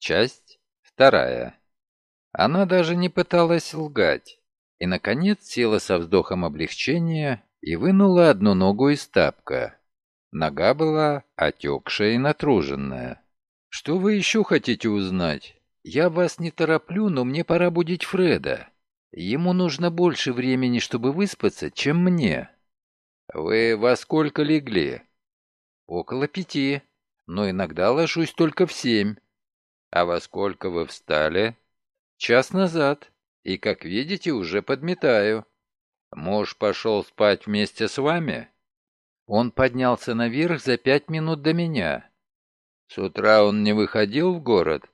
Часть вторая. Она даже не пыталась лгать. И, наконец, села со вздохом облегчения и вынула одну ногу из тапка. Нога была отекшая и натруженная. «Что вы еще хотите узнать? Я вас не тороплю, но мне пора будить Фреда. Ему нужно больше времени, чтобы выспаться, чем мне». «Вы во сколько легли?» «Около пяти, но иногда ложусь только в семь». «А во сколько вы встали?» «Час назад, и, как видите, уже подметаю». «Муж пошел спать вместе с вами?» Он поднялся наверх за пять минут до меня. С утра он не выходил в город?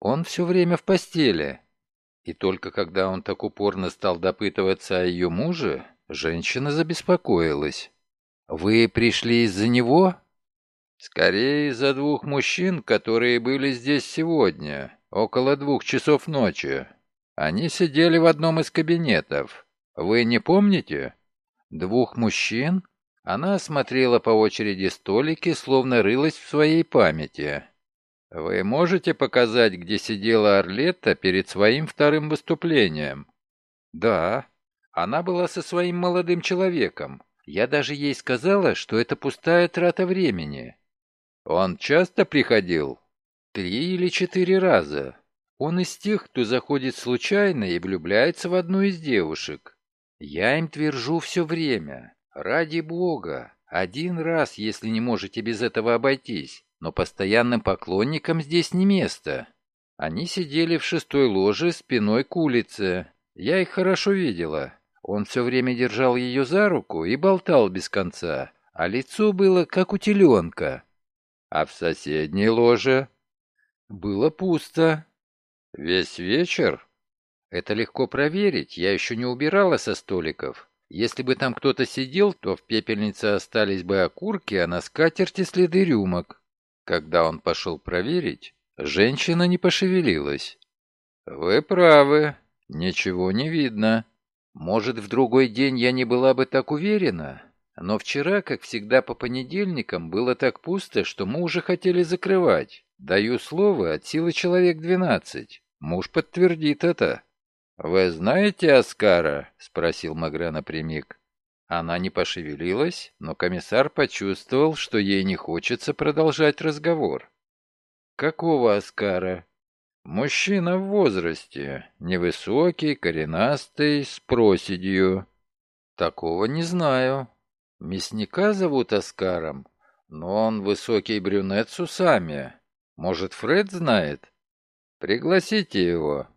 Он все время в постели. И только когда он так упорно стал допытываться о ее муже, женщина забеспокоилась. «Вы пришли из-за него?» «Скорее из-за двух мужчин, которые были здесь сегодня, около двух часов ночи. Они сидели в одном из кабинетов. Вы не помните?» «Двух мужчин?» Она осмотрела по очереди столики, словно рылась в своей памяти. «Вы можете показать, где сидела Орлетта перед своим вторым выступлением?» «Да. Она была со своим молодым человеком. Я даже ей сказала, что это пустая трата времени». «Он часто приходил?» «Три или четыре раза. Он из тех, кто заходит случайно и влюбляется в одну из девушек. Я им твержу все время. Ради бога, один раз, если не можете без этого обойтись, но постоянным поклонникам здесь не место. Они сидели в шестой ложе спиной к улице. Я их хорошо видела. Он все время держал ее за руку и болтал без конца, а лицо было как у теленка. А в соседней ложе было пусто. Весь вечер? Это легко проверить, я еще не убирала со столиков. Если бы там кто-то сидел, то в пепельнице остались бы окурки, а на скатерти следы рюмок. Когда он пошел проверить, женщина не пошевелилась. «Вы правы, ничего не видно. Может, в другой день я не была бы так уверена, но вчера, как всегда по понедельникам, было так пусто, что мы уже хотели закрывать. Даю слово, от силы человек двенадцать. Муж подтвердит это». «Вы знаете Оскара?» — спросил Магра напрямик. Она не пошевелилась, но комиссар почувствовал, что ей не хочется продолжать разговор. «Какого Оскара?» «Мужчина в возрасте, невысокий, коренастый, с проседью». «Такого не знаю. Мясника зовут Оскаром, но он высокий брюнет с усами. Может, Фред знает?» «Пригласите его,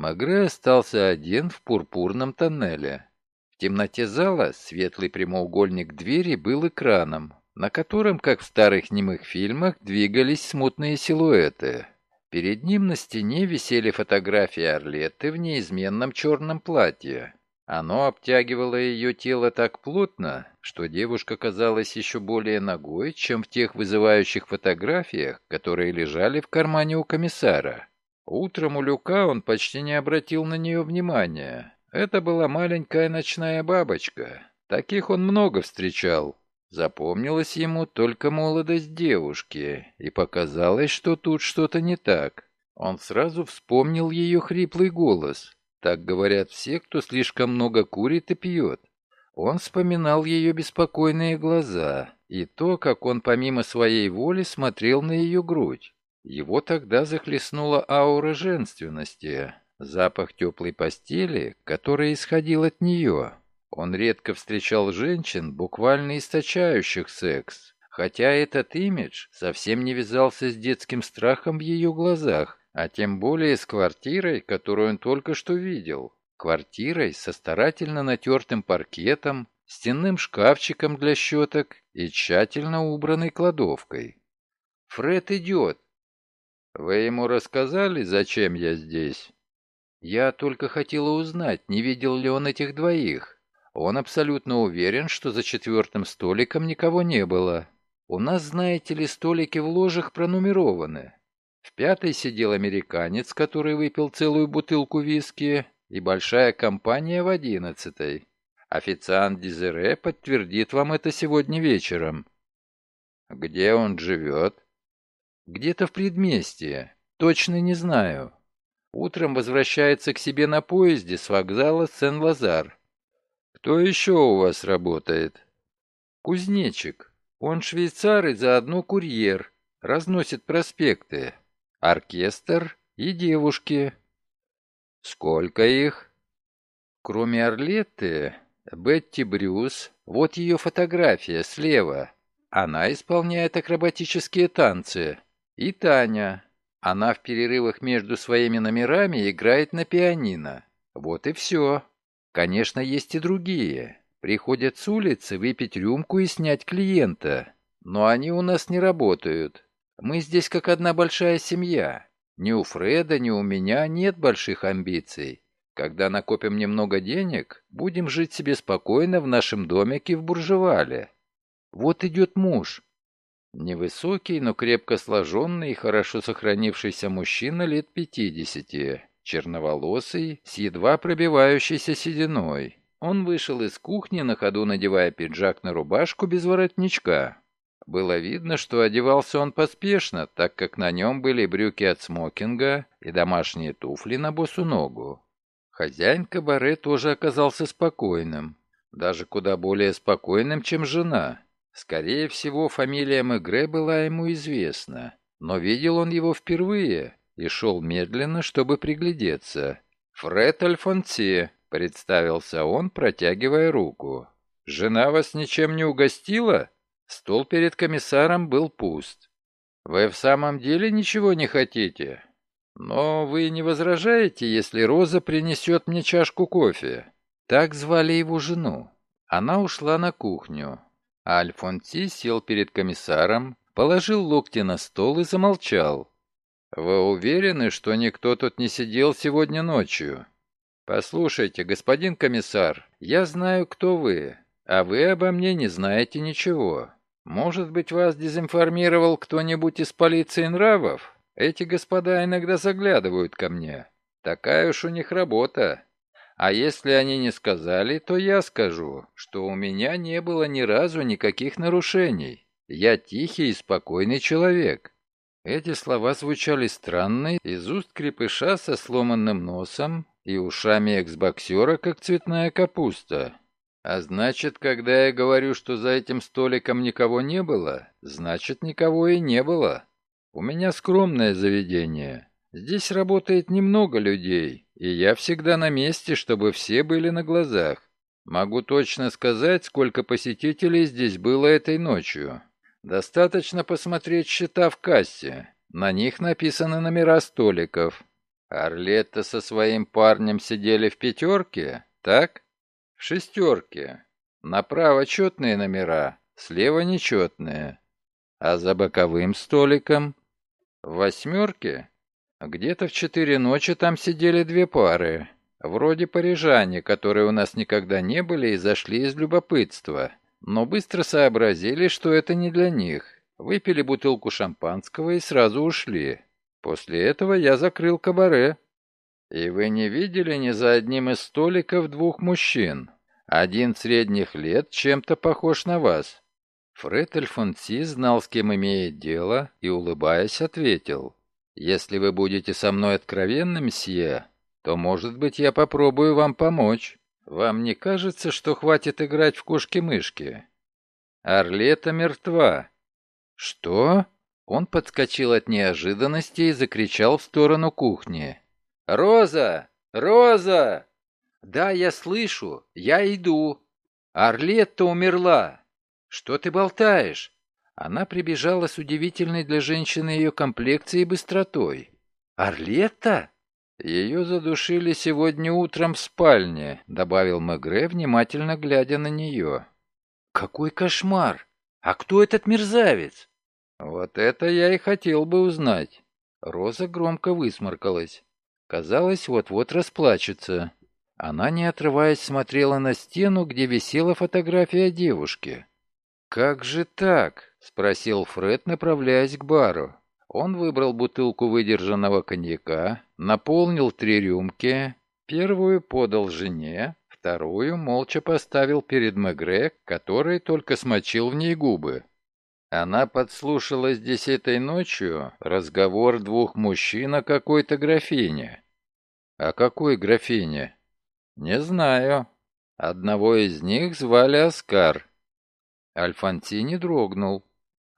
Магре остался один в пурпурном тоннеле. В темноте зала светлый прямоугольник двери был экраном, на котором, как в старых немых фильмах, двигались смутные силуэты. Перед ним на стене висели фотографии Орлеты в неизменном черном платье. Оно обтягивало ее тело так плотно, что девушка казалась еще более ногой, чем в тех вызывающих фотографиях, которые лежали в кармане у комиссара. Утром у Люка он почти не обратил на нее внимания. Это была маленькая ночная бабочка. Таких он много встречал. Запомнилась ему только молодость девушки, и показалось, что тут что-то не так. Он сразу вспомнил ее хриплый голос. Так говорят все, кто слишком много курит и пьет. Он вспоминал ее беспокойные глаза и то, как он помимо своей воли смотрел на ее грудь. Его тогда захлестнула аура женственности, запах теплой постели, который исходил от нее. Он редко встречал женщин, буквально источающих секс, хотя этот имидж совсем не вязался с детским страхом в ее глазах, а тем более с квартирой, которую он только что видел. Квартирой со старательно натертым паркетом, стенным шкафчиком для щеток и тщательно убранной кладовкой. «Фред идет!» «Вы ему рассказали, зачем я здесь?» «Я только хотела узнать, не видел ли он этих двоих. Он абсолютно уверен, что за четвертым столиком никого не было. У нас, знаете ли, столики в ложах пронумерованы. В пятой сидел американец, который выпил целую бутылку виски, и большая компания в одиннадцатой. Официант Дезире подтвердит вам это сегодня вечером». «Где он живет?» Где-то в предместье. Точно не знаю. Утром возвращается к себе на поезде с вокзала Сен-Лазар. Кто еще у вас работает? Кузнечик. Он швейцар и заодно курьер. Разносит проспекты. Оркестр и девушки. Сколько их? Кроме Орлетты, Бетти Брюс, вот ее фотография слева. Она исполняет акробатические танцы. И Таня. Она в перерывах между своими номерами играет на пианино. Вот и все. Конечно, есть и другие. Приходят с улицы выпить рюмку и снять клиента. Но они у нас не работают. Мы здесь как одна большая семья. Ни у Фреда, ни у меня нет больших амбиций. Когда накопим немного денег, будем жить себе спокойно в нашем домике в Буржевале. Вот идет муж. Невысокий, но крепко сложенный и хорошо сохранившийся мужчина лет пятидесяти, черноволосый, с едва пробивающейся сединой. Он вышел из кухни, на ходу надевая пиджак на рубашку без воротничка. Было видно, что одевался он поспешно, так как на нем были брюки от смокинга и домашние туфли на босу ногу. Хозяин кабаре тоже оказался спокойным, даже куда более спокойным, чем жена. Скорее всего, фамилия Мегре была ему известна, но видел он его впервые и шел медленно, чтобы приглядеться. «Фред Альфонси», — представился он, протягивая руку. «Жена вас ничем не угостила?» Стол перед комиссаром был пуст. «Вы в самом деле ничего не хотите? Но вы не возражаете, если Роза принесет мне чашку кофе?» Так звали его жену. Она ушла на кухню, Альфонси сел перед комиссаром, положил локти на стол и замолчал. «Вы уверены, что никто тут не сидел сегодня ночью?» «Послушайте, господин комиссар, я знаю, кто вы, а вы обо мне не знаете ничего. Может быть, вас дезинформировал кто-нибудь из полиции нравов? Эти господа иногда заглядывают ко мне. Такая уж у них работа. А если они не сказали, то я скажу, что у меня не было ни разу никаких нарушений. Я тихий и спокойный человек. Эти слова звучали странно из уст крепыша со сломанным носом и ушами экс-боксера, как цветная капуста. А значит, когда я говорю, что за этим столиком никого не было, значит, никого и не было. У меня скромное заведение. Здесь работает немного людей, и я всегда на месте, чтобы все были на глазах. Могу точно сказать, сколько посетителей здесь было этой ночью. Достаточно посмотреть счета в кассе. На них написаны номера столиков. Орлетта со своим парнем сидели в пятерке, так? В шестерке. Направо четные номера, слева нечетные. А за боковым столиком? В восьмерке? Где-то в четыре ночи там сидели две пары. Вроде парижане, которые у нас никогда не были и зашли из любопытства. Но быстро сообразили, что это не для них. Выпили бутылку шампанского и сразу ушли. После этого я закрыл кабаре. «И вы не видели ни за одним из столиков двух мужчин? Один средних лет чем-то похож на вас». Фред Альфонси знал, с кем имеет дело, и, улыбаясь, ответил. «Если вы будете со мной откровенным, мсье, то, может быть, я попробую вам помочь. Вам не кажется, что хватит играть в кошки-мышки?» «Орлета мертва». «Что?» Он подскочил от неожиданности и закричал в сторону кухни. «Роза! Роза!» «Да, я слышу. Я иду. Орлетта умерла. Что ты болтаешь?» Она прибежала с удивительной для женщины ее комплекцией и быстротой. «Орлетта?» «Ее задушили сегодня утром в спальне», — добавил Мегре, внимательно глядя на нее. «Какой кошмар! А кто этот мерзавец?» «Вот это я и хотел бы узнать». Роза громко высморкалась. Казалось, вот-вот расплачется. Она, не отрываясь, смотрела на стену, где висела фотография девушки. «Как же так?» — спросил Фред, направляясь к бару. Он выбрал бутылку выдержанного коньяка, наполнил три рюмки, первую подал жене, вторую молча поставил перед Мегре, который только смочил в ней губы. Она подслушала здесь этой ночью разговор двух мужчин о какой-то графине. О какой графине? Не знаю. Одного из них звали Оскар. Альфонсини дрогнул.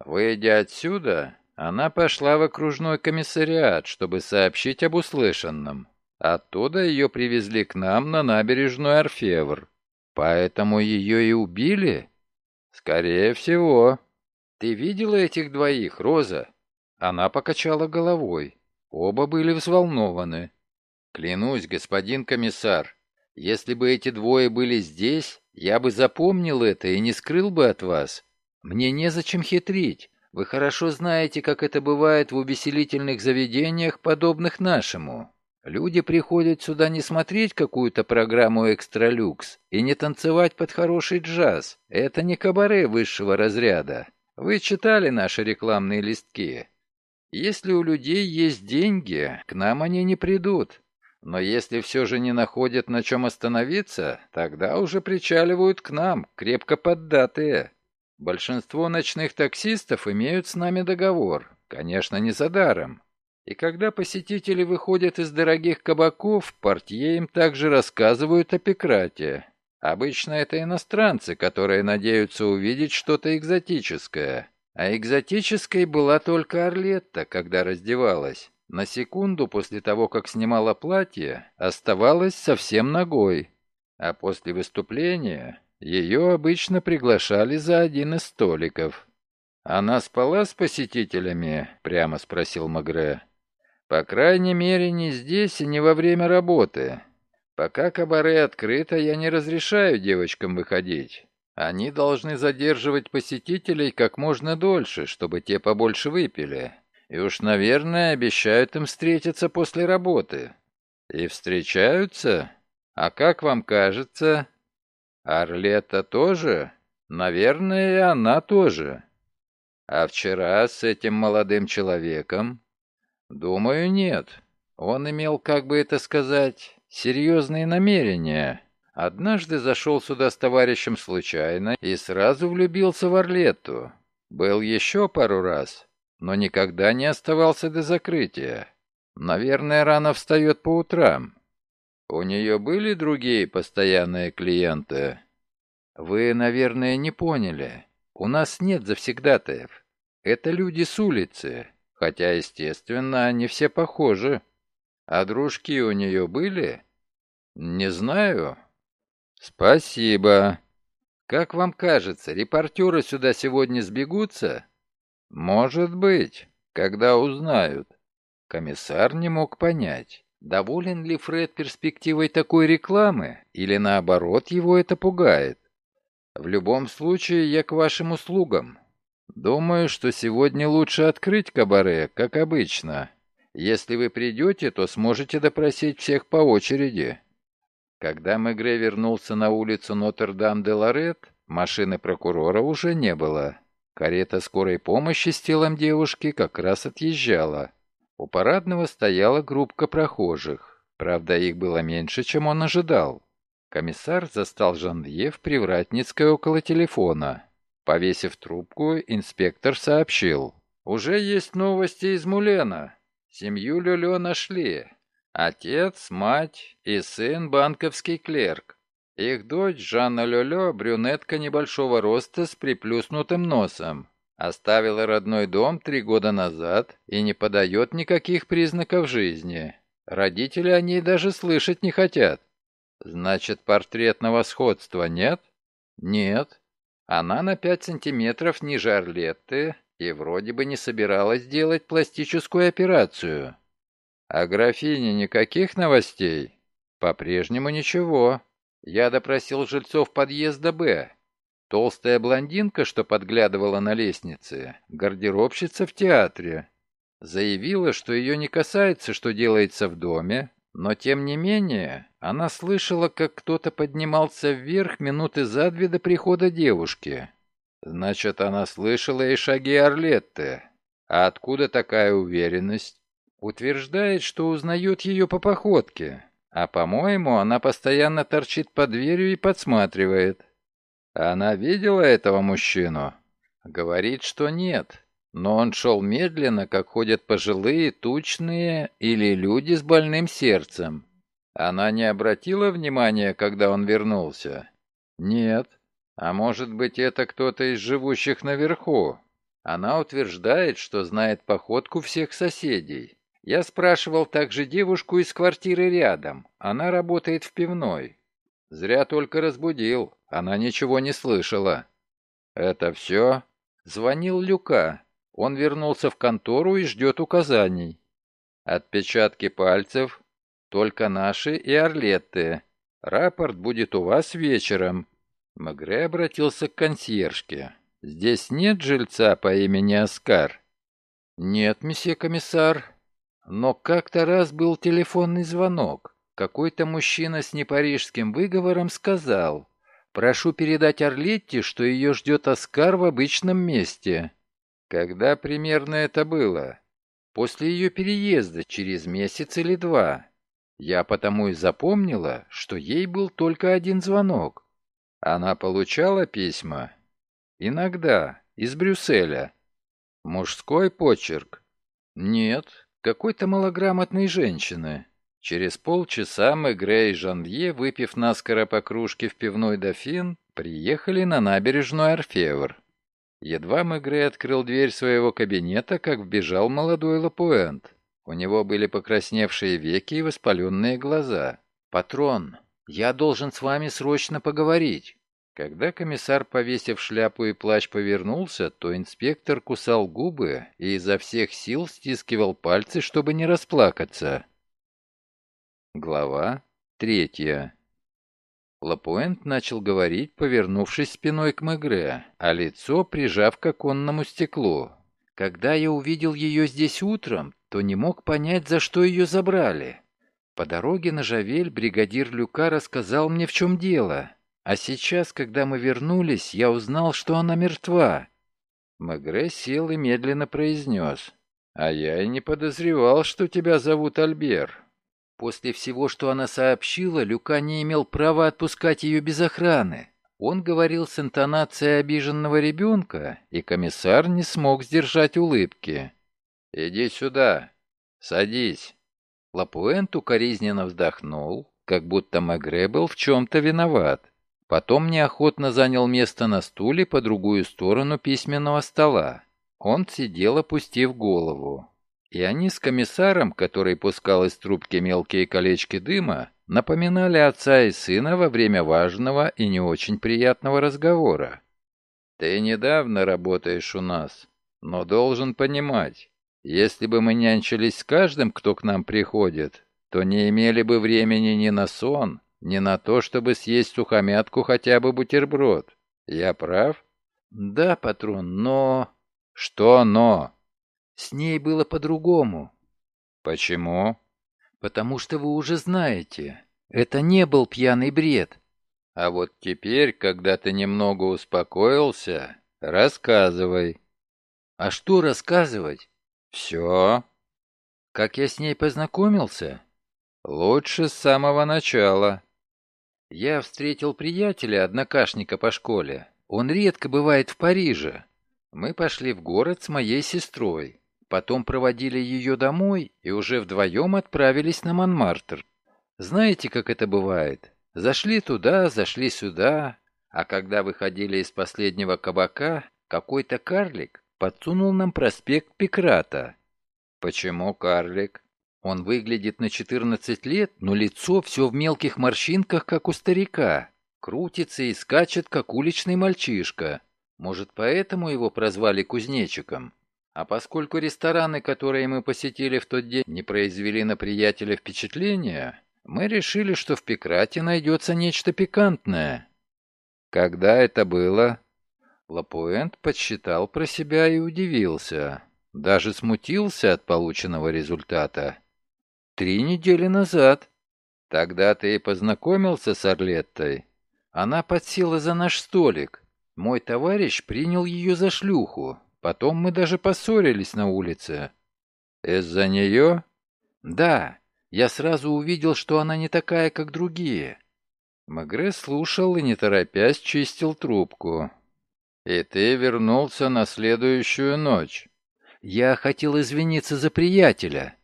Выйдя отсюда, она пошла в окружной комиссариат, чтобы сообщить об услышанном. Оттуда ее привезли к нам на набережную Орфевр. Поэтому ее и убили? Скорее всего. Ты видела этих двоих, Роза? Она покачала головой. Оба были взволнованы. Клянусь, господин комиссар, если бы эти двое были здесь, я бы запомнил это и не скрыл бы от вас. Мне незачем хитрить. Вы хорошо знаете, как это бывает в увеселительных заведениях, подобных нашему. Люди приходят сюда не смотреть какую-то программу «Экстралюкс» и не танцевать под хороший джаз. Это не кабаре высшего разряда. Вы читали наши рекламные листки. Если у людей есть деньги, к нам они не придут. Но если все же не находят на чем остановиться, тогда уже причаливают к нам, крепко поддатые. Большинство ночных таксистов имеют с нами договор, конечно, не за даром. И когда посетители выходят из дорогих кабаков, портье им также рассказывают о Пекрате. Обычно это иностранцы, которые надеются увидеть что-то экзотическое. А экзотической была только Орлетта, когда раздевалась. На секунду после того, как снимала платье, оставалась совсем ногой. А после выступления ее обычно приглашали за один из столиков. «Она спала с посетителями?» — прямо спросил Магре. «По крайней мере, не здесь и не во время работы. Пока кабаре открыто, я не разрешаю девочкам выходить. Они должны задерживать посетителей как можно дольше, чтобы те побольше выпили. И уж, наверное, обещают им встретиться после работы. И встречаются? А как вам кажется? Орлета тоже? Наверное, и она тоже. А вчера с этим молодым человеком? Думаю, нет. Он имел, как бы это сказать, серьезные намерения. Однажды зашел сюда с товарищем случайно и сразу влюбился в Орлетту. Был еще пару раз но никогда не оставался до закрытия. Наверное, рано встает по утрам. У нее были другие постоянные клиенты? Вы, наверное, не поняли. У нас нет завсегдатаев. Это люди с улицы, хотя, естественно, они все похожи. А дружки у нее были? Не знаю. Спасибо. Как вам кажется, репортеры сюда сегодня сбегутся? «Может быть, когда узнают». Комиссар не мог понять, доволен ли Фред перспективой такой рекламы, или наоборот его это пугает. «В любом случае, я к вашим услугам. Думаю, что сегодня лучше открыть кабаре, как обычно. Если вы придете, то сможете допросить всех по очереди». Когда Мегре вернулся на улицу Нотр-Дам-де-Лорет, машины прокурора уже не было. Карета скорой помощи с телом девушки как раз отъезжала. У парадного стояла группка прохожих. Правда, их было меньше, чем он ожидал. Комиссар застал Жанвье в Привратницкой около телефона. Повесив трубку, инспектор сообщил. «Уже есть новости из Мулена. Семью Лёлё нашли. Отец, мать и сын банковский клерк. Их дочь Жанна Лёлё, брюнетка небольшого роста с приплюснутым носом. Оставила родной дом три года назад и не подает никаких признаков жизни. Родители о ней даже слышать не хотят. Значит, портретного сходства нет? Нет. Она на пять сантиметров ниже Орлетты и вроде бы не собиралась делать пластическую операцию. О графине никаких новостей? По-прежнему ничего. Я допросил жильцов подъезда «Б». Толстая блондинка, что подглядывала на лестнице, гардеробщица в театре. Заявила, что ее не касается, что делается в доме, но тем не менее она слышала, как кто-то поднимался вверх минуты за две до прихода девушки. Значит, она слышала и шаги Орлетты. А откуда такая уверенность? Утверждает, что узнает ее по походке. А по-моему, она постоянно торчит под дверью и подсматривает. Она видела этого мужчину? Говорит, что нет. Но он шел медленно, как ходят пожилые, тучные или люди с больным сердцем. Она не обратила внимания, когда он вернулся? Нет. А может быть, это кто-то из живущих наверху? Она утверждает, что знает походку всех соседей. Я спрашивал также девушку из квартиры рядом. Она работает в пивной. Зря только разбудил. Она ничего не слышала. Это все? Звонил Люка. Он вернулся в контору и ждет указаний. Отпечатки пальцев только наши и Орлетты. Рапорт будет у вас вечером. Магре обратился к консьержке. «Здесь нет жильца по имени Оскар?» «Нет, месье комиссар. Но как-то раз был телефонный звонок. Какой-то мужчина с непарижским выговором сказал, «Прошу передать Орлетте, что ее ждет Оскар в обычном месте». Когда примерно это было? После ее переезда, через месяц или два. Я потому и запомнила, что ей был только один звонок. Она получала письма? Иногда, из Брюсселя. Мужской почерк? Нет, какой-то малограмотной женщины. Через полчаса Мегре и Жанье, выпив наскоро по кружке в пивной дофин, приехали на набережную Орфевр. Едва Мегре открыл дверь своего кабинета, как вбежал молодой Лапуэнт. У него были покрасневшие веки и воспаленные глаза. «Патрон, я должен с вами срочно поговорить». Когда комиссар, повесив шляпу и плащ, повернулся, то инспектор кусал губы и изо всех сил стискивал пальцы, чтобы не расплакаться. Глава третья. Лапуэнт начал говорить, повернувшись спиной к Мегре, а лицо прижав к оконному стеклу. «Когда я увидел ее здесь утром, то не мог понять, за что ее забрали. По дороге на Жавель бригадир Люка рассказал мне, в чем дело. А сейчас, когда мы вернулись, я узнал, что она мертва». Мегре сел и медленно произнес. «А я и не подозревал, что тебя зовут Альбер». После всего, что она сообщила, Люка не имел права отпускать ее без охраны. Он говорил с интонацией обиженного ребенка, и комиссар не смог сдержать улыбки. «Иди сюда. Садись». Лапуэнт укоризненно вздохнул, как будто Мегре был в чем-то виноват. Потом неохотно занял место на стуле по другую сторону письменного стола. Он сидел, опустив голову. И они с комиссаром, который пускал из трубки мелкие колечки дыма, напоминали отца и сына во время важного и не очень приятного разговора. «Ты недавно работаешь у нас, но должен понимать, если бы мы нянчились с каждым, кто к нам приходит, то не имели бы времени ни на сон, не на то, чтобы съесть сухомятку хотя бы бутерброд. Я прав? Да, патрон, но... Что но? С ней было по-другому. Почему? Потому что вы уже знаете. Это не был пьяный бред. А вот теперь, когда ты немного успокоился, рассказывай. А что рассказывать? Все. Как я с ней познакомился? Лучше с самого начала. Я встретил приятеля, однокашника по школе. Он редко бывает в Париже. Мы пошли в город с моей сестрой. Потом проводили ее домой и уже вдвоем отправились на Монмартр. Знаете, как это бывает? Зашли туда, зашли сюда, а когда выходили из последнего кабака, какой-то карлик подсунул нам проспект Пекрата. Почему карлик? Он выглядит на 14 лет, но лицо все в мелких морщинках, как у старика. Крутится и скачет, как уличный мальчишка. Может, поэтому его прозвали кузнечиком? А поскольку рестораны, которые мы посетили в тот день, не произвели на приятеля впечатления, мы решили, что в Пекрате найдется нечто пикантное. Когда это было? Лапуэнт подсчитал про себя и удивился. Даже смутился от полученного результата. Три недели назад. Тогда ты и познакомился с Орлеттой. Она подсела за наш столик. Мой товарищ принял ее за шлюху. Потом мы даже поссорились на улице. Из-за нее? Да. Я сразу увидел, что она не такая, как другие. Магре слушал и, не торопясь, чистил трубку. «И ты вернулся на следующую ночь». «Я хотел извиниться за приятеля».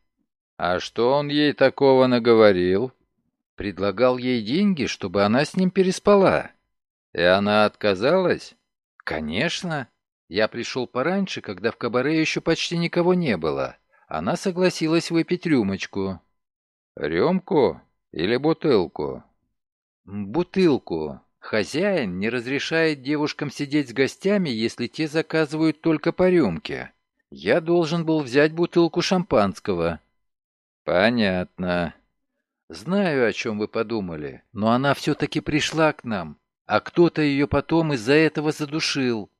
«А что он ей такого наговорил?» Предлагал ей деньги, чтобы она с ним переспала. «И она отказалась?» «Конечно. Я пришел пораньше, когда в кабаре еще почти никого не было. Она согласилась выпить рюмочку». «Рюмку или бутылку?» «Бутылку. Хозяин не разрешает девушкам сидеть с гостями, если те заказывают только по рюмке. Я должен был взять бутылку шампанского». «Понятно. Знаю, о чем вы подумали, но она все-таки пришла к нам, а кто-то ее потом из-за этого задушил».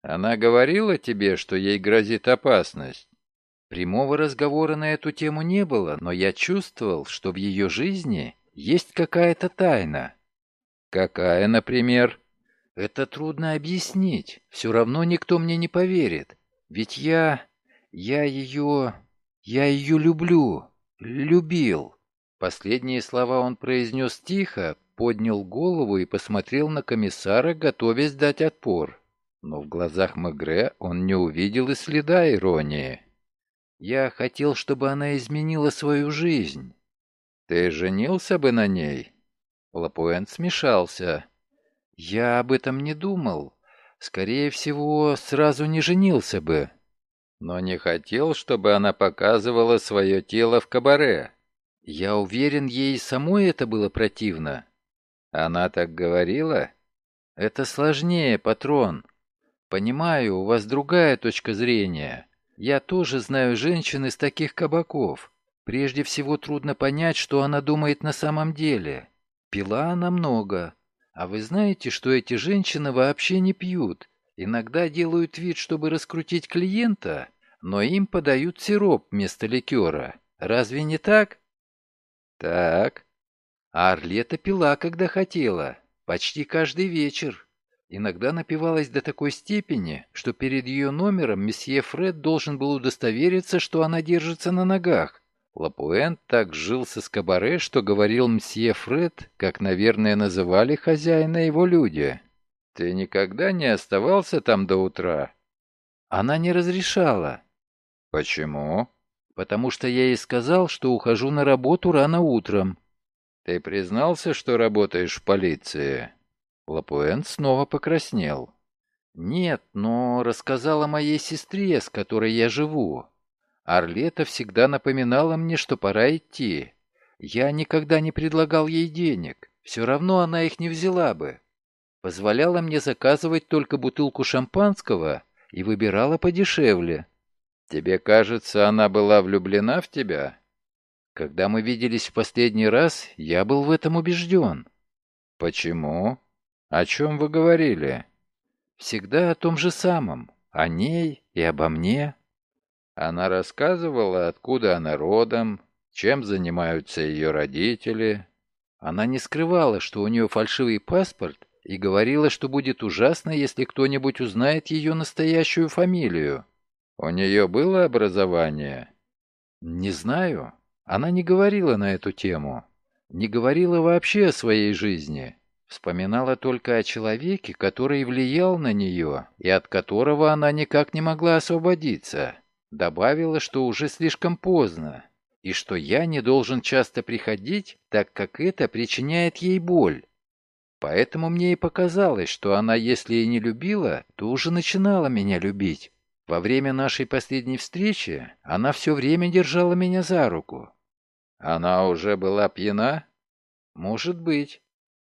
«Она говорила тебе, что ей грозит опасность?» Прямого разговора на эту тему не было, но я чувствовал, что в ее жизни есть какая-то тайна. Какая, например? Это трудно объяснить. Все равно никто мне не поверит. Ведь я... я ее... я ее люблю. Любил. Последние слова он произнес тихо, поднял голову и посмотрел на комиссара, готовясь дать отпор. Но в глазах Мегре он не увидел и следа иронии. «Я хотел, чтобы она изменила свою жизнь». «Ты женился бы на ней?» Лапуэн смешался. «Я об этом не думал. Скорее всего, сразу не женился бы». «Но не хотел, чтобы она показывала свое тело в кабаре». «Я уверен, ей самой это было противно». «Она так говорила?» «Это сложнее, патрон. Понимаю, у вас другая точка зрения. Я тоже знаю женщин из таких кабаков. Прежде всего трудно понять, что она думает на самом деле. Пила она много. А вы знаете, что эти женщины вообще не пьют? Иногда делают вид, чтобы раскрутить клиента, но им подают сироп вместо ликера. Разве не так? Так. А Орлета пила, когда хотела. Почти каждый вечер. Иногда напивалась до такой степени, что перед ее номером месье Фред должен был удостовериться, что она держится на ногах. Лапуэн так жился с кабаре, что говорил мсье Фред, как, наверное, называли хозяина его люди. «Ты никогда не оставался там до утра?» Она не разрешала. «Почему?» «Потому что я ей сказал, что ухожу на работу рано утром». «Ты признался, что работаешь в полиции?» Лапуэн снова покраснел. «Нет, но рассказала моей сестре, с которой я живу. Орлета всегда напоминала мне, что пора идти. Я никогда не предлагал ей денег, все равно она их не взяла бы. Позволяла мне заказывать только бутылку шампанского и выбирала подешевле. Тебе кажется, она была влюблена в тебя? Когда мы виделись в последний раз, я был в этом убежден. Почему? О чем вы говорили? Всегда о том же самом, о ней и обо мне. Она рассказывала, откуда она родом, чем занимаются ее родители. Она не скрывала, что у нее фальшивый паспорт, и говорила, что будет ужасно, если кто-нибудь узнает ее настоящую фамилию. У нее было образование? Не знаю. Она не говорила на эту тему. Не говорила вообще о своей жизни. Вспоминала только о человеке, который влиял на нее, и от которого она никак не могла освободиться. Добавила, что уже слишком поздно, и что я не должен часто приходить, так как это причиняет ей боль. Поэтому мне и показалось, что она, если и не любила, то уже начинала меня любить. Во время нашей последней встречи она все время держала меня за руку. Она уже была пьяна? Может быть.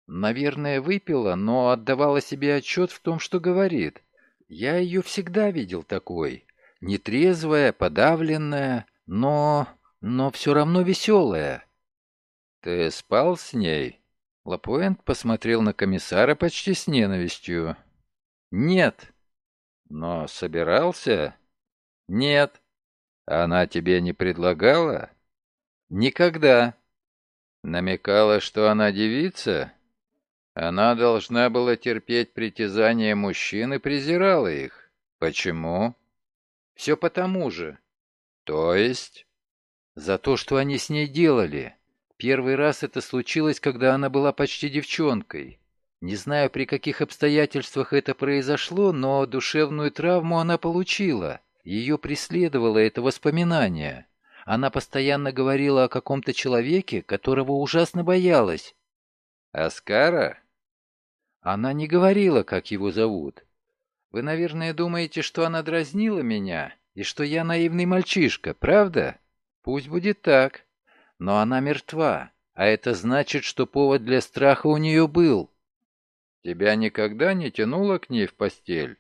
Наверное, выпила, но отдавала себе отчет в том, что говорит. Я ее всегда видел такой. Нетрезвая, подавленная, но... но все равно веселая. «Ты спал с ней?» Лапуэнт посмотрел на комиссара почти с ненавистью. «Нет». «Но собирался?» «Нет». «Она тебе не предлагала?» «Никогда». «Намекала, что она девица?» «Она должна была терпеть притязания мужчин и презирала их. Почему?» Все потому же. То есть? За то, что они с ней делали. Первый раз это случилось, когда она была почти девчонкой. Не знаю, при каких обстоятельствах это произошло, но душевную травму она получила. Ее преследовало это воспоминание. Она постоянно говорила о каком-то человеке, которого ужасно боялась. «Оскара?» Она не говорила, как его зовут. Вы, наверное, думаете, что она дразнила меня и что я наивный мальчишка, правда? Пусть будет так. Но она мертва, а это значит, что повод для страха у нее был. Тебя никогда не тянуло к ней в постель?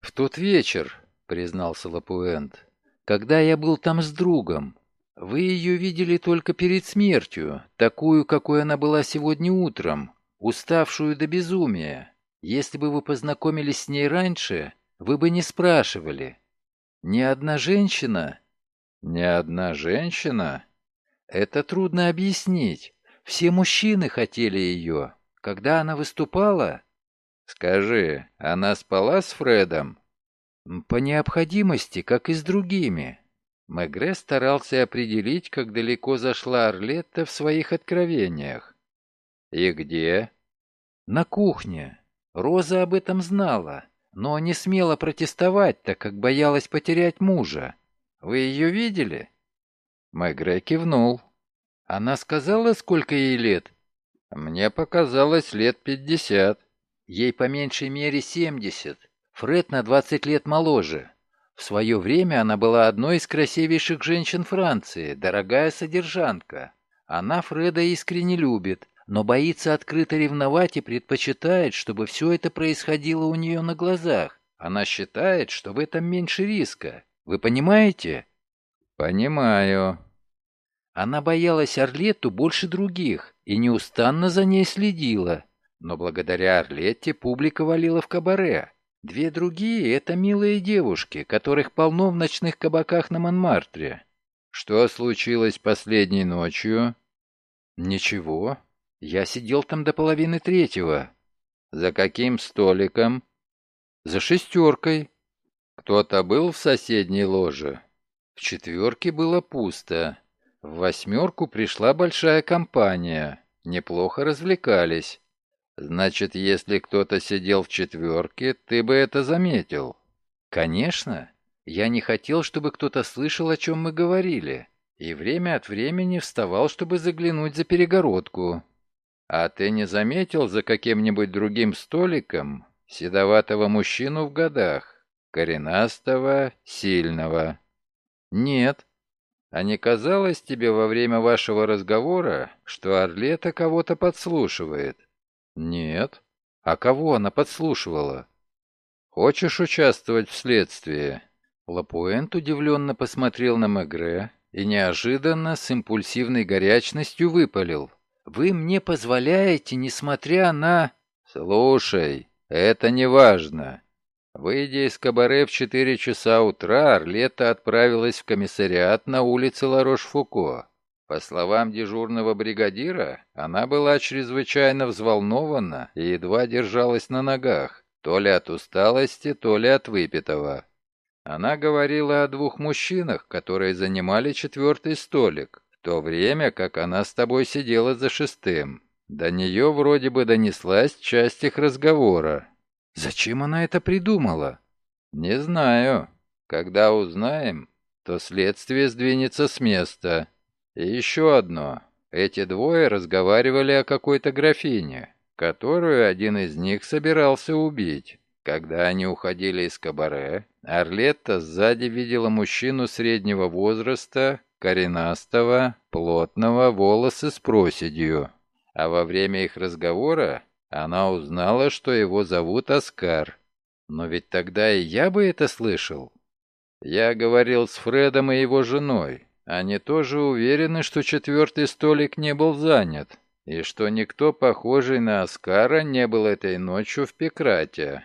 В тот вечер, признался Лапуэнт, когда я был там с другом. Вы ее видели только перед смертью, такую, какой она была сегодня утром, уставшую до безумия. Если бы вы познакомились с ней раньше, вы бы не спрашивали. Ни одна женщина... Ни одна женщина? Это трудно объяснить. Все мужчины хотели ее. Когда она выступала... Скажи, она спала с Фредом? По необходимости, как и с другими. Мегре старался определить, как далеко зашла Орлетта в своих откровениях. «И где?» «На кухне. Роза об этом знала, но не смела протестовать, так как боялась потерять мужа. Вы ее видели?» Мегре кивнул. «Она сказала, сколько ей лет?» «Мне показалось лет пятьдесят». «Ей по меньшей мере семьдесят. Фред на двадцать лет моложе. В свое время она была одной из красивейших женщин Франции, дорогая содержанка. Она Фреда искренне любит, но боится открыто ревновать и предпочитает, чтобы все это происходило у нее на глазах. Она считает, что в этом меньше риска. Вы понимаете? Понимаю. Она боялась Орлетту больше других и неустанно за ней следила. Но благодаря Орлетте публика валила в кабаре. Две другие — это милые девушки, которых полно в ночных кабаках на Монмартре. Что случилось последней ночью? Ничего. Я сидел там до половины третьего. За каким столиком? За шестеркой. Кто-то был в соседней ложе? В четверке было пусто. В восьмерку пришла большая компания. Неплохо развлекались. Значит, если кто-то сидел в четверке, ты бы это заметил. Конечно. Я не хотел, чтобы кто-то слышал, о чем мы говорили. И время от времени вставал, чтобы заглянуть за перегородку. А ты не заметил за каким-нибудь другим столиком седоватого мужчину в годах, коренастого, сильного? Нет. А не казалось тебе во время вашего разговора, что Орлета кого-то подслушивает? Нет. А кого она подслушивала? Хочешь участвовать в следствии? Лапуэнт удивленно посмотрел на Мегре и неожиданно с импульсивной горячностью выпалил. Вы мне позволяете, несмотря на... Слушай, это не важно. Выйдя из кабаре в четыре часа утра, Орлета отправилась в комиссариат на улице Ларош-Фуко. По словам дежурного бригадира, она была чрезвычайно взволнована и едва держалась на ногах, то ли от усталости, то ли от выпитого. Она говорила о двух мужчинах, которые занимали четвертый столик то время как она с тобой сидела за шестым. До нее вроде бы донеслась часть их разговора. Зачем она это придумала? Не знаю. Когда узнаем, то следствие сдвинется с места. И еще одно. Эти двое разговаривали о какой-то графине, которую один из них собирался убить. Когда они уходили из кабаре, Орлетта сзади видела мужчину среднего возраста, коренастого, плотного, волосы с проседью. А во время их разговора она узнала, что его зовут Оскар. Но ведь тогда и я бы это слышал. Я говорил с Фредом и его женой. Они тоже уверены, что четвертый столик не был занят, и что никто, похожий на Оскара, не был этой ночью в Пекрате.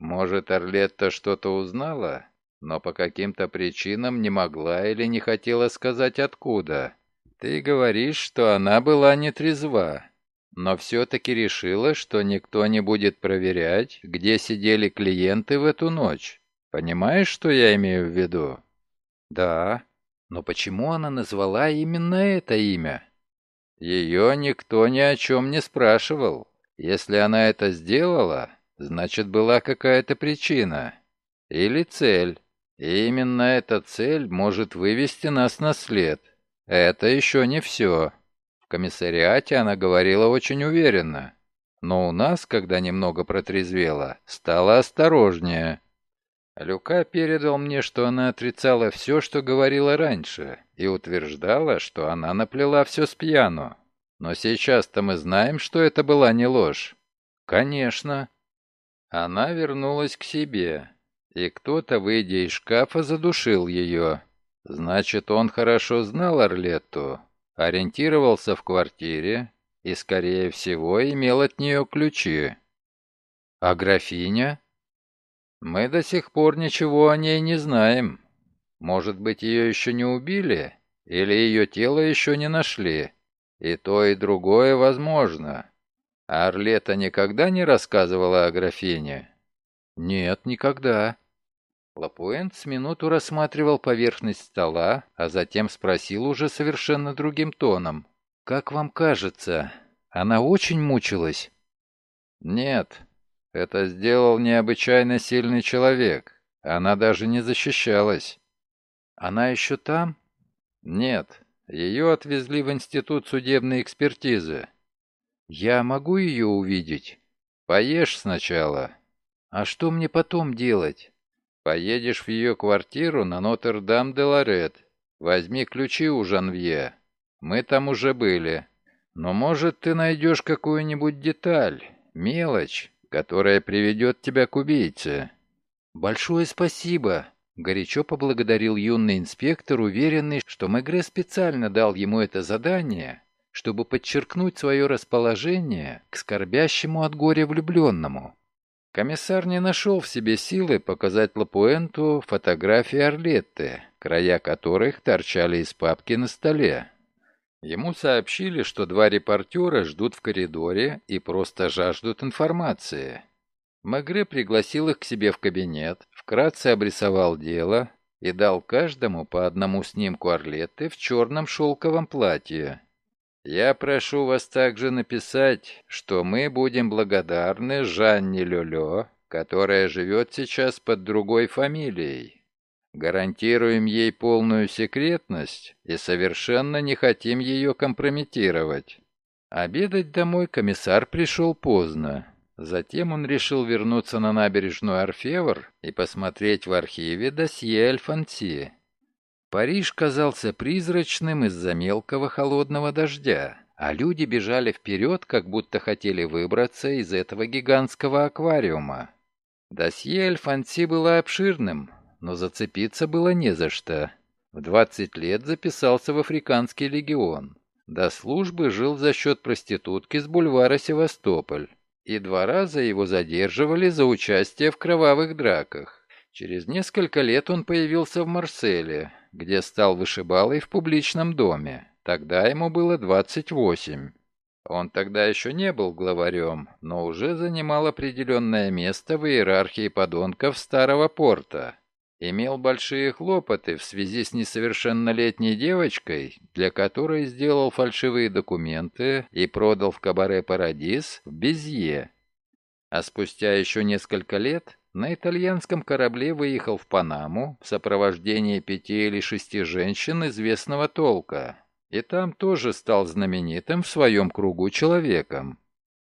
Может, Орлетта что-то узнала? Но по каким-то причинам не могла или не хотела сказать откуда. Ты говоришь, что она была нетрезва, но все-таки решила, что никто не будет проверять, где сидели клиенты в эту ночь. Понимаешь, что я имею в виду? Да, но почему она назвала именно это имя? Ее никто ни о чем не спрашивал. Если она это сделала, значит была какая-то причина. Или цель. И именно эта цель может вывести нас на след. Это еще не все. В комиссариате она говорила очень уверенно. Но у нас, когда немного протрезвела, стало осторожнее. Люка передал мне, что она отрицала все, что говорила раньше, и утверждала, что она наплела все с пьяну. Но сейчас-то мы знаем, что это была не ложь. Конечно. Она вернулась к себе, и кто-то, выйдя из шкафа, задушил ее. Значит, он хорошо знал Орлетту, ориентировался в квартире и, скорее всего, имел от нее ключи. А графиня? Мы до сих пор ничего о ней не знаем. Может быть, ее еще не убили? Или ее тело еще не нашли? И то, и другое возможно. А Орлета никогда не рассказывала о графине? Нет, никогда. Лапуэнт с минуту рассматривал поверхность стола, а затем спросил уже совершенно другим тоном. «Как вам кажется, она очень мучилась?» «Нет, это сделал необычайно сильный человек. Она даже не защищалась. Она еще там? Нет. Ее отвезли в Институт судебной экспертизы. Я могу ее увидеть? Поешь сначала. А что мне потом делать? Поедешь в ее квартиру на Нотр-Дам-де-Лорет. Возьми ключи у Жанвье. Мы там уже были. Но, может, ты найдешь какую-нибудь деталь, мелочь, которая приведет тебя к убийце». «Большое спасибо!» — горячо поблагодарил юный инспектор, уверенный, что Мегре специально дал ему это задание, чтобы подчеркнуть свое расположение к скорбящему от горя влюбленному. Комиссар не нашел в себе силы показать Лапуэнту фотографии Орлетты, края которых торчали из папки на столе. Ему сообщили, что два репортера ждут в коридоре и просто жаждут информации. Мегре пригласил их к себе в кабинет, вкратце обрисовал дело и дал каждому по одному снимку Орлетты в черном шелковом платье. «Я прошу вас также написать, что мы будем благодарны Жанне Лёлё, которая живет сейчас под другой фамилией. Гарантируем ей полную секретность и совершенно не хотим ее компрометировать. Обедать домой комиссар пришел поздно. Затем он решил вернуться на набережную Орфевр и посмотреть в архиве досье Альфонси. Париж казался призрачным из-за мелкого холодного дождя, а люди бежали вперед, как будто хотели выбраться из этого гигантского аквариума. Досье Альфонси было обширным, но зацепиться было не за что. В 20 лет записался в Африканский легион. До службы жил за счет проститутки с бульвара Севастополь. И два раза его задерживали за участие в кровавых драках. Через несколько лет он появился в Марселе, где стал вышибалой в публичном доме. Тогда ему было 28. Он тогда еще не был главарем, но уже занимал определенное место в иерархии подонков Старого Порта имел большие хлопоты в связи с несовершеннолетней девочкой, для которой сделал фальшивые документы и продал в кабаре «Парадис» в Безье. А спустя еще несколько лет на итальянском корабле выехал в Панаму в сопровождении пяти или шести женщин известного толка. И там тоже стал знаменитым в своем кругу человеком.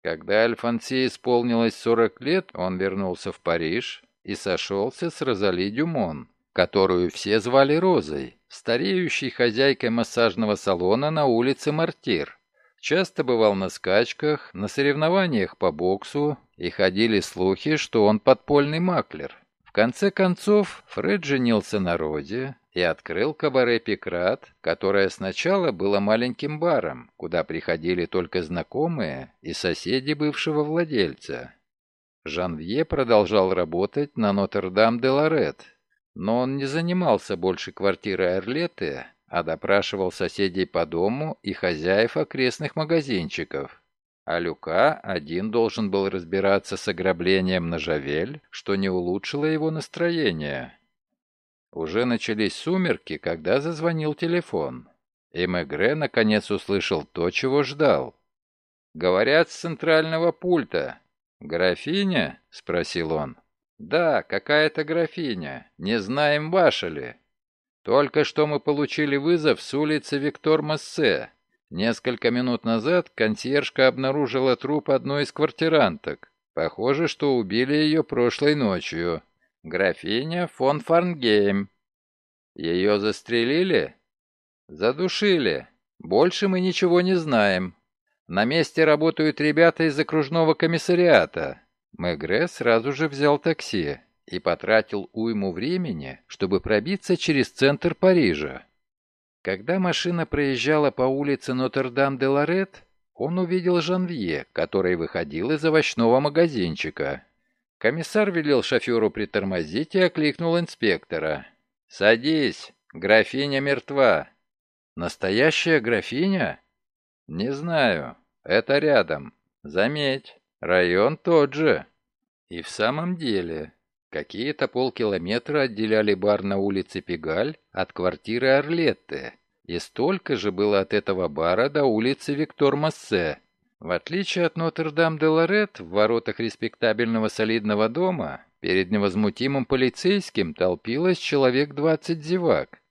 Когда Альфонси исполнилось 40 лет, он вернулся в Париж и сошелся с Розали Дюмон, которую все звали Розой, стареющей хозяйкой массажного салона на улице Мартир. Часто бывал на скачках, на соревнованиях по боксу, и ходили слухи, что он подпольный маклер. В конце концов, Фред женился на Розе и открыл кабаре «Пикрат», которое сначала было маленьким баром, куда приходили только знакомые и соседи бывшего владельца. Жанвье продолжал работать на Нотр-Дам-де-Лорет, но он не занимался больше квартирой Орлеты, а допрашивал соседей по дому и хозяев окрестных магазинчиков. А Люка один должен был разбираться с ограблением на Жавель, что не улучшило его настроение. Уже начались сумерки, когда зазвонил телефон, и Мегре наконец услышал то, чего ждал. Говорят, с центрального пульта. «Графиня?» — спросил он. «Да, какая-то графиня. Не знаем, ваша ли. Только что мы получили вызов с улицы Виктор Массе. Несколько минут назад консьержка обнаружила труп одной из квартиранток. Похоже, что убили ее прошлой ночью. Графиня фон Фарнгейм. Ее застрелили? Задушили. Больше мы ничего не знаем. На месте работают ребята из окружного комиссариата. Мегре сразу же взял такси и потратил уйму времени, чтобы пробиться через центр Парижа. Когда машина проезжала по улице Нотр-Дам-де-Лорет, он увидел Жанвье, который выходил из овощного магазинчика. Комиссар велел шоферу притормозить и окликнул инспектора. «Садись, графиня мертва». «Настоящая графиня?» «Не знаю. Это рядом. Заметь, район тот же». И в самом деле, какие-то полкилометра отделяли бар на улице Пегаль от квартиры Орлетты, и столько же было от этого бара до улицы Виктор Массе. В отличие от Нотр-Дам-де-Лорет, в воротах респектабельного солидного дома перед невозмутимым полицейским толпилось человек двадцать зевак.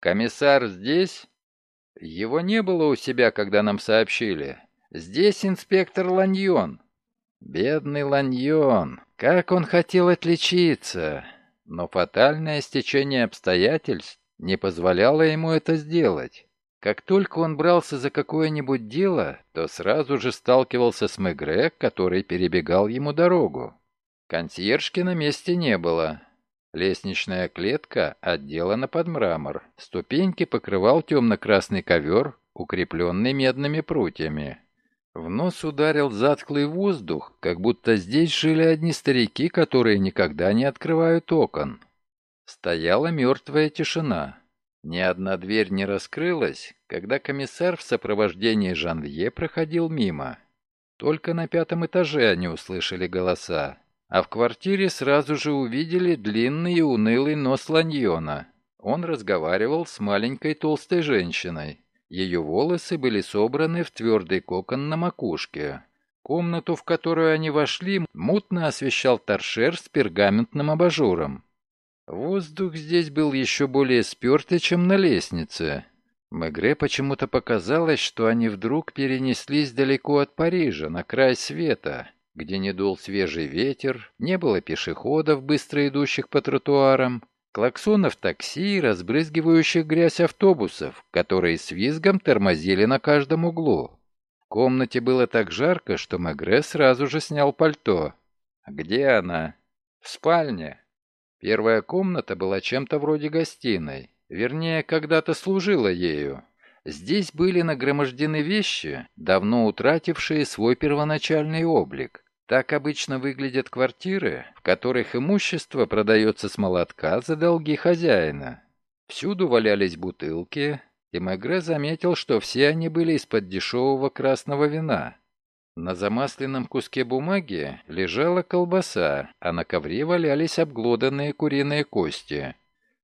«Комиссар здесь?» «Его не было у себя, когда нам сообщили. Здесь инспектор Ланьон». «Бедный Ланьон! Как он хотел отличиться!» Но фатальное стечение обстоятельств не позволяло ему это сделать. Как только он брался за какое-нибудь дело, то сразу же сталкивался с Мегре, который перебегал ему дорогу. Консьержки на месте не было. Лестничная клетка отделана под мрамор. Ступеньки покрывал темно-красный ковер, укрепленный медными прутьями. В нос ударил затхлый воздух, как будто здесь жили одни старики, которые никогда не открывают окон. Стояла мертвая тишина. Ни одна дверь не раскрылась, когда комиссар в сопровождении Жанвье проходил мимо. Только на пятом этаже они услышали голоса, а в квартире сразу же увидели длинный и унылый нос Ланьона. Он разговаривал с маленькой толстой женщиной. Ее волосы были собраны в твердый кокон на макушке. Комнату, в которую они вошли, мутно освещал торшер с пергаментным абажуром. Воздух здесь был еще более спертый, чем на лестнице. Мегре почему-то показалось, что они вдруг перенеслись далеко от Парижа, на край света, где не дул свежий ветер, не было пешеходов, быстро идущих по тротуарам, клаксонов такси и разбрызгивающих грязь автобусов, которые с визгом тормозили на каждом углу. В комнате было так жарко, что Мегре сразу же снял пальто. «Где она?» «В спальне». Первая комната была чем-то вроде гостиной, вернее, когда-то служила ею. Здесь были нагромождены вещи, давно утратившие свой первоначальный облик. Так обычно выглядят квартиры, в которых имущество продается с молотка за долги хозяина. Всюду валялись бутылки, и Мегре заметил, что все они были из-под дешевого красного вина. На замасленном куске бумаги лежала колбаса, а на ковре валялись обглоданные куриные кости.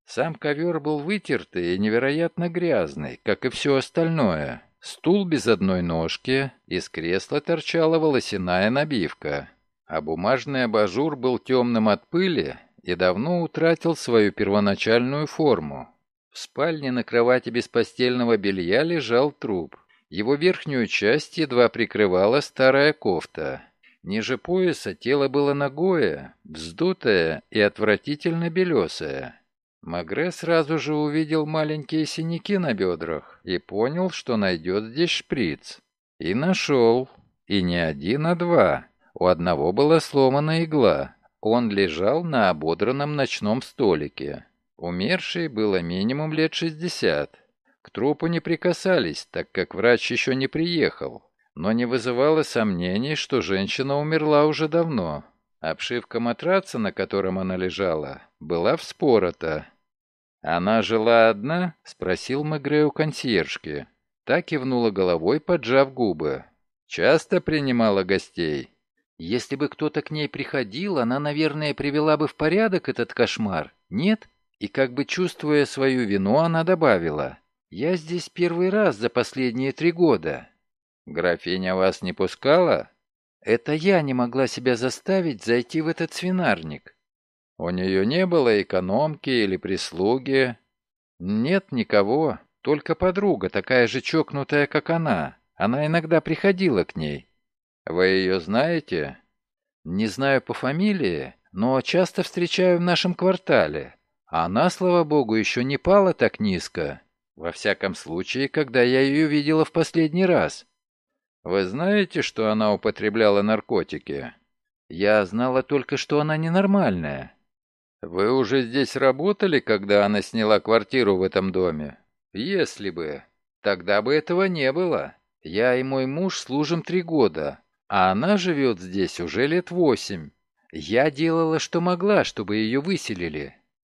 Сам ковер был вытертый и невероятно грязный, как и все остальное. Стул без одной ножки, из кресла торчала волосяная набивка, а бумажный абажур был темным от пыли и давно утратил свою первоначальную форму. В спальне на кровати без постельного белья лежал труп. Его верхнюю часть едва прикрывала старая кофта. Ниже пояса тело было ногое, вздутое и отвратительно белесое. Магре сразу же увидел маленькие синяки на бедрах и понял, что найдет здесь шприц. И нашел. И не один, а два. У одного была сломана игла. Он лежал на ободранном ночном столике. Умерший было минимум лет шестьдесят. К трупу не прикасались, так как врач еще не приехал, но не вызывало сомнений, что женщина умерла уже давно. Обшивка матраца, на котором она лежала, была вспорота. «Она жила одна?» — спросил Мегре у консьержки. Та кивнула головой, поджав губы. «Часто принимала гостей?» «Если бы кто-то к ней приходил, она, наверное, привела бы в порядок этот кошмар. Нет?» И как бы чувствуя свою вину, она добавила. «Я здесь первый раз за последние три года. Графиня вас не пускала? Это я не могла себя заставить зайти в этот свинарник. У нее не было экономки или прислуги? Нет никого, только подруга, такая же чокнутая, как она. Она иногда приходила к ней. Вы ее знаете? Не знаю по фамилии, но часто встречаю в нашем квартале. Она, слава богу, еще не пала так низко. Во всяком случае, когда я ее видела в последний раз. Вы знаете, что она употребляла наркотики? Я знала только, что она ненормальная. Вы уже здесь работали, когда она сняла квартиру в этом доме? Если бы. Тогда бы этого не было. Я и мой муж служим три года, а она живет здесь уже лет восемь. Я делала, что могла, чтобы ее выселили.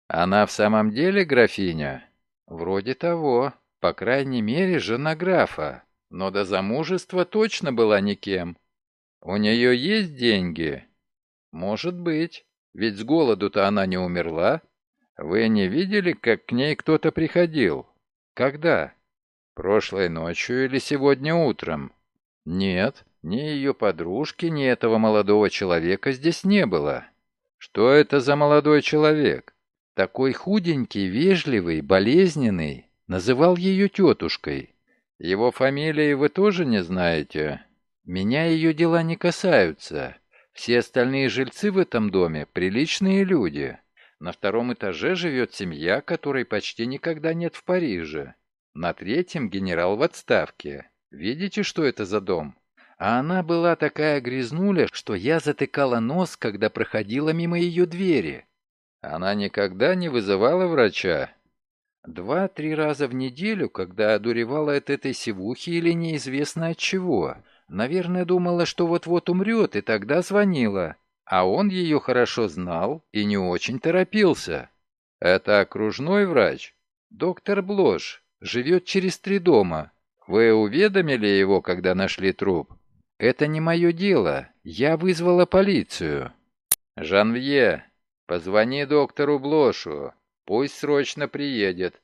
Она в самом деле графиня? Вроде того. По крайней мере, жена графа но до замужества точно была никем. У нее есть деньги? Может быть, ведь с голоду-то она не умерла. Вы не видели, как к ней кто-то приходил? Когда? Прошлой ночью или сегодня утром? Нет, ни ее подружки, ни этого молодого человека здесь не было. Что это за молодой человек? Такой худенький, вежливый, болезненный. Называл ее тетушкой. Его фамилии вы тоже не знаете? Меня ее дела не касаются. Все остальные жильцы в этом доме – приличные люди. На втором этаже живет семья, которой почти никогда нет в Париже. На третьем – генерал в отставке. Видите, что это за дом? А она была такая грязнуля, что я затыкала нос, когда проходила мимо ее двери. Она никогда не вызывала врача? Два-три раза в неделю, когда одуревала от этой сивухи или неизвестно от чего. Наверное, думала, что вот-вот умрет, и тогда звонила. А он ее хорошо знал и не очень торопился. Это окружной врач? Доктор Блош. Живет через три дома. Вы уведомили его, когда нашли труп? Это не мое дело. Я вызвала полицию. Жанвье, позвони доктору Блошу. Пусть срочно приедет.